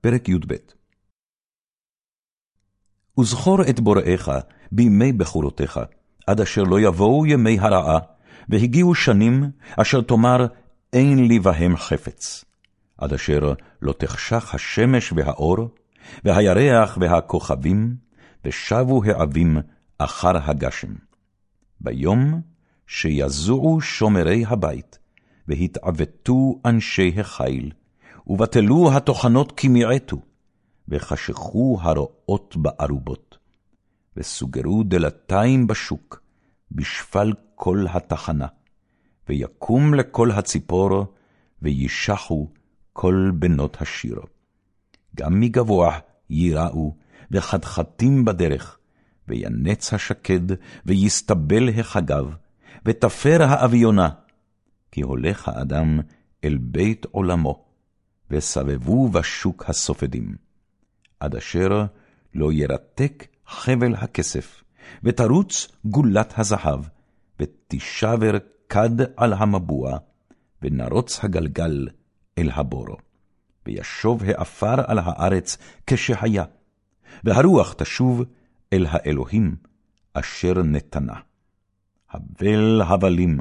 פרק י"ב וזכור את בוראיך בימי בחורותיך, עד אשר לא יבואו ימי הרעה, והגיעו שנים אשר תאמר, אין לי בהם חפץ. עד אשר לא תחשך השמש והאור, והירח והכוכבים, ושבו העבים אחר הגשם. ביום שיזועו שומרי הבית, והתעוותו אנשי החיל, ובטלו הטוחנות כמיעטו, וחשכו הרועות בארובות. וסוגרו דלתיים בשוק, בשפל כל התחנה, ויקום לכל הציפור, וישחו כל בנות השיר. גם מגבוה ייראו, וחתחתים בדרך, וינץ השקד, ויסתבל החגב, ותפר האביונה, כי הולך האדם אל בית עולמו, וסבבו בשוק הסופדים, עד אשר לא ירתק חבל הכסף, ותרוץ גולת הזהב, ותישבר כד על המבוע, ונרוץ הגלגל אל הבורו. וישוב העפר על הארץ כשהיה, והרוח תשוב אל האלוהים אשר נתנה. הבל הבלים,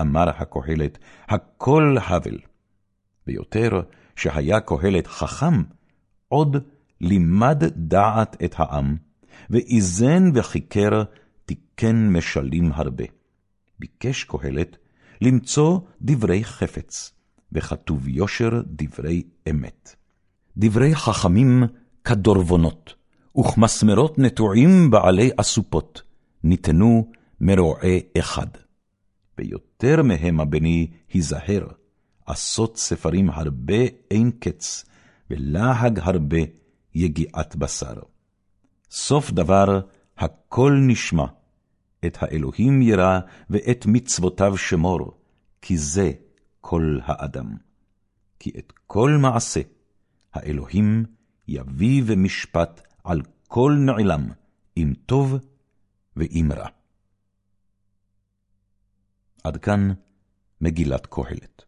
אמר הקהלת, הכל הבל. ויותר שהיה קהלת חכם, עוד לימד דעת את העם, ואיזן וחיכר תיקן משלים הרבה. ביקש קהלת למצוא דברי חפץ, וכתוב יושר דברי אמת. דברי חכמים כדורבנות, וכמסמרות נטועים בעלי אסופות, ניתנו מרועה אחד. ויותר מהם הבני היזהר, עשות ספרים הרבה אין קץ, ולהג הרבה יגיעת בשר. סוף דבר, הכל נשמע, את האלוהים ירא, ואת מצוותיו שמור, כי זה כל האדם. כי את כל מעשה, האלוהים יביא ומשפט על כל נעלם, אם טוב ואם רע. עד כאן מגילת קהלת.